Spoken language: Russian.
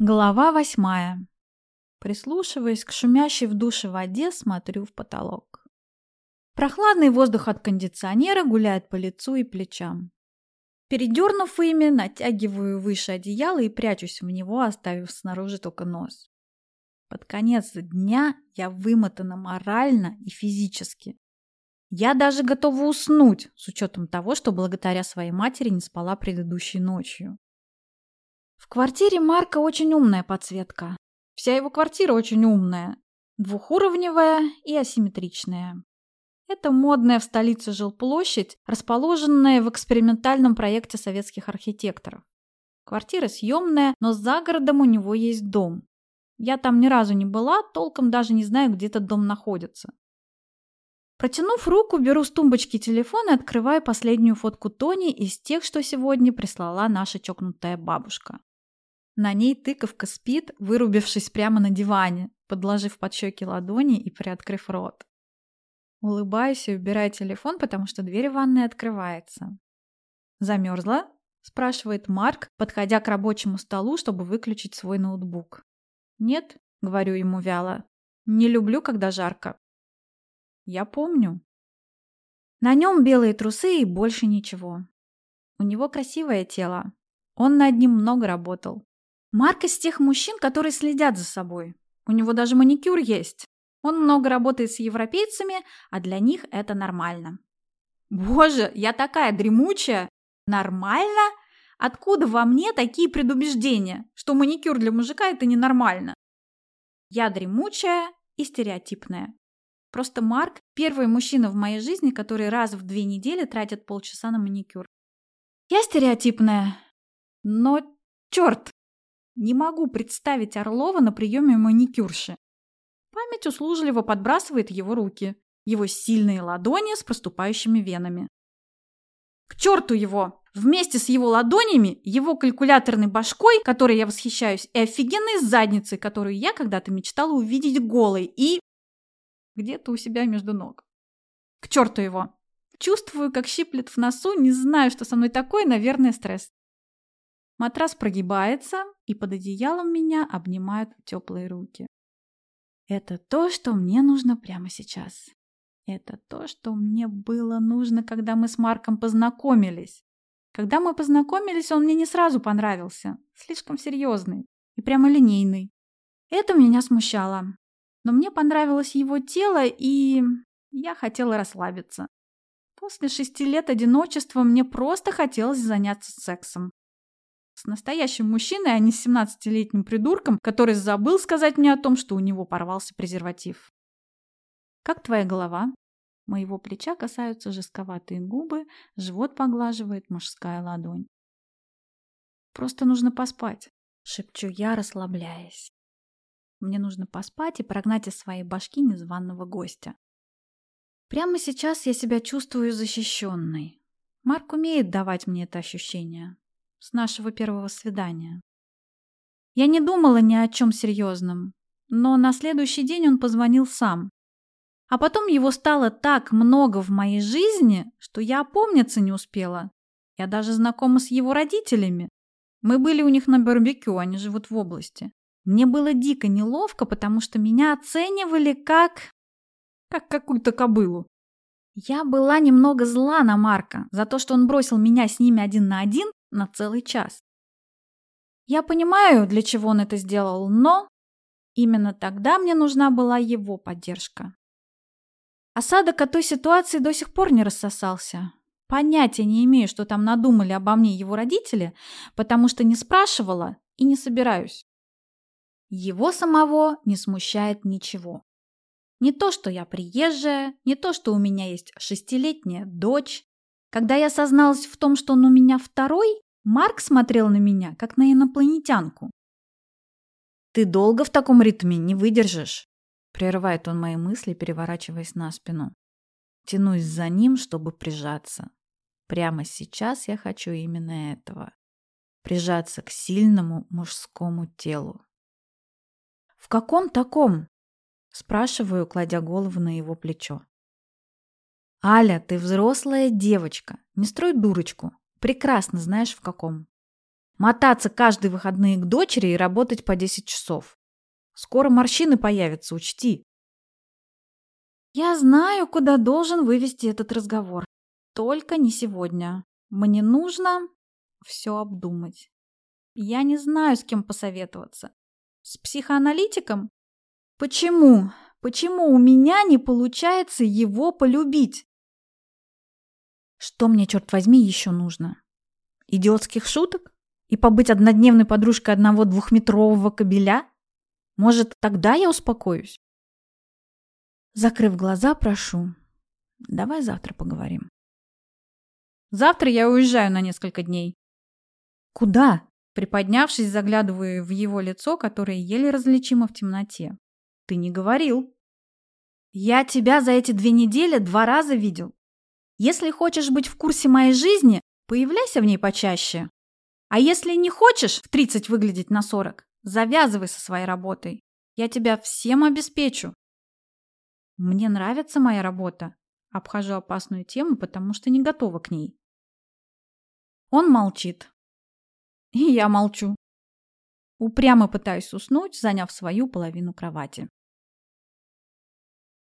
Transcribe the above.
Глава восьмая. Прислушиваясь к шумящей в душе воде, смотрю в потолок. Прохладный воздух от кондиционера гуляет по лицу и плечам. Передернув ими, натягиваю выше одеяла и прячусь в него, оставив снаружи только нос. Под конец дня я вымотана морально и физически. Я даже готова уснуть, с учетом того, что благодаря своей матери не спала предыдущей ночью. В квартире Марка очень умная подсветка. Вся его квартира очень умная. Двухуровневая и асимметричная. Это модная в столице жилплощадь, расположенная в экспериментальном проекте советских архитекторов. Квартира съемная, но за городом у него есть дом. Я там ни разу не была, толком даже не знаю, где этот дом находится. Протянув руку, беру с тумбочки телефон и открываю последнюю фотку Тони из тех, что сегодня прислала наша чокнутая бабушка. На ней тыковка спит, вырубившись прямо на диване, подложив под щеки ладони и приоткрыв рот. Улыбаюсь и убираю телефон, потому что дверь ванной открывается. «Замерзла?» – спрашивает Марк, подходя к рабочему столу, чтобы выключить свой ноутбук. «Нет», – говорю ему вяло. «Не люблю, когда жарко». «Я помню». На нем белые трусы и больше ничего. У него красивое тело. Он над ним много работал. Марк из тех мужчин, которые следят за собой. У него даже маникюр есть. Он много работает с европейцами, а для них это нормально. Боже, я такая дремучая. Нормально? Откуда во мне такие предубеждения, что маникюр для мужика это ненормально? Я дремучая и стереотипная. Просто Марк – первый мужчина в моей жизни, который раз в две недели тратит полчаса на маникюр. Я стереотипная, но черт, не могу представить Орлова на приеме маникюрши. Память услужливо подбрасывает его руки, его сильные ладони с проступающими венами. К черту его! Вместе с его ладонями, его калькуляторной башкой, которой я восхищаюсь, и офигенной задницей, которую я когда-то мечтала увидеть голой и... где-то у себя между ног. К черту его! Чувствую, как щиплет в носу, не знаю, что со мной такое, наверное, стресс. Матрас прогибается, и под одеялом меня обнимают теплые руки. Это то, что мне нужно прямо сейчас. Это то, что мне было нужно, когда мы с Марком познакомились. Когда мы познакомились, он мне не сразу понравился. Слишком серьезный и прямо линейный. Это меня смущало. Но мне понравилось его тело, и я хотела расслабиться. После шести лет одиночества мне просто хотелось заняться сексом. С настоящим мужчиной, а не с 17-летним придурком, который забыл сказать мне о том, что у него порвался презерватив. «Как твоя голова?» Моего плеча касаются жестковатые губы, живот поглаживает мужская ладонь. «Просто нужно поспать», — шепчу я, расслабляясь. Мне нужно поспать и прогнать из своей башки незваного гостя. Прямо сейчас я себя чувствую защищенной. Марк умеет давать мне это ощущение с нашего первого свидания. Я не думала ни о чем серьезном, но на следующий день он позвонил сам. А потом его стало так много в моей жизни, что я опомниться не успела. Я даже знакома с его родителями. Мы были у них на барбекю, они живут в области. Мне было дико неловко, потому что меня оценивали как... как какую-то кобылу. Я была немного зла на Марка за то, что он бросил меня с ними один на один на целый час. Я понимаю, для чего он это сделал, но именно тогда мне нужна была его поддержка. Осадок от той ситуации до сих пор не рассосался. Понятия не имею, что там надумали обо мне его родители, потому что не спрашивала и не собираюсь. Его самого не смущает ничего. Не то, что я приезжая, не то, что у меня есть шестилетняя дочь. Когда я созналась в том, что он у меня второй, Марк смотрел на меня, как на инопланетянку. «Ты долго в таком ритме не выдержишь?» Прерывает он мои мысли, переворачиваясь на спину. Тянусь за ним, чтобы прижаться. Прямо сейчас я хочу именно этого. Прижаться к сильному мужскому телу. «В каком таком?» Спрашиваю, кладя голову на его плечо. «Аля, ты взрослая девочка. Не строй дурочку. Прекрасно знаешь, в каком. Мотаться каждые выходные к дочери и работать по 10 часов. Скоро морщины появятся, учти. Я знаю, куда должен вывести этот разговор. Только не сегодня. Мне нужно все обдумать. Я не знаю, с кем посоветоваться. С психоаналитиком? Почему? Почему у меня не получается его полюбить? Что мне, черт возьми, еще нужно? Идиотских шуток? И побыть однодневной подружкой одного двухметрового кобеля? Может, тогда я успокоюсь? Закрыв глаза, прошу. Давай завтра поговорим. Завтра я уезжаю на несколько дней. Куда? Приподнявшись, заглядываю в его лицо, которое еле различимо в темноте. Ты не говорил. Я тебя за эти две недели два раза видел. Если хочешь быть в курсе моей жизни, появляйся в ней почаще. А если не хочешь в 30 выглядеть на 40, завязывай со своей работой. Я тебя всем обеспечу. Мне нравится моя работа. Обхожу опасную тему, потому что не готова к ней. Он молчит. И я молчу. Упрямо пытаюсь уснуть, заняв свою половину кровати.